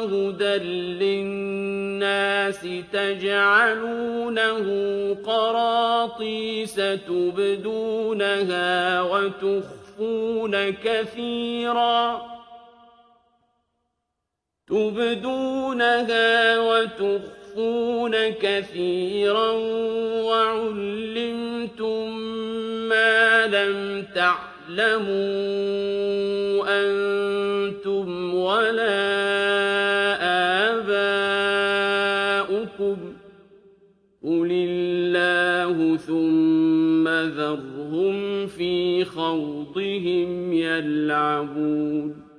وَهُدًى لِّلنَّاسِ تَجْعَلُونَهُ قَرَاطِيسَ تُبْدُونَهَا وَتُخْفُونَ كَثِيرًا وَعُلِّمْتُم مَّا لَمْ تَعْلَمُوا أَنتُمْ وَلَا آبَاؤُكُمْ ۖ قُلِ اللَّهُ ثُمَّ ذَرْهُمْ فِي خَوْضِهِمْ يَلْعَبُونَ